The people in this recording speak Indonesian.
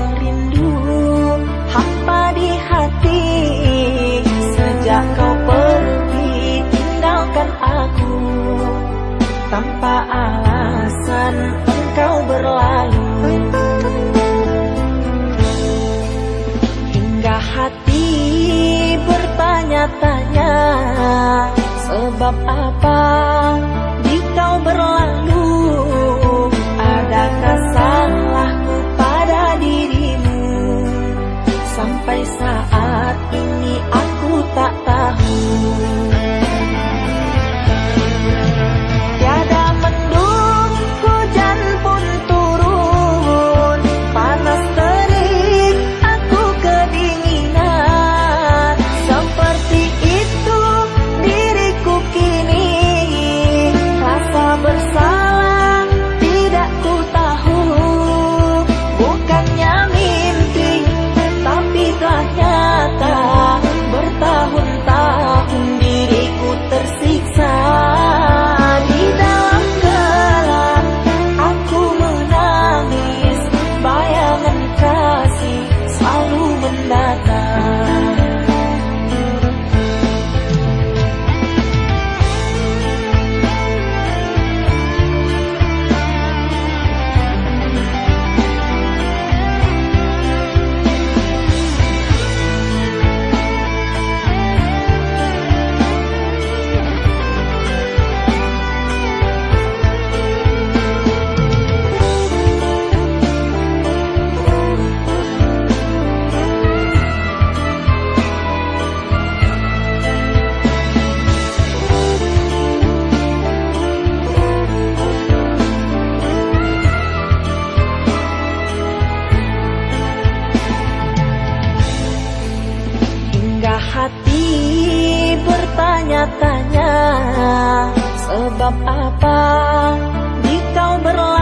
rindu hampa di hati. Sejak kau pergi tinggalkan aku. Tanpa alasan engkau berlalu. Hingga hati bertanya-tanya sebab apa Tanya Sebab apa? Di kau berlaku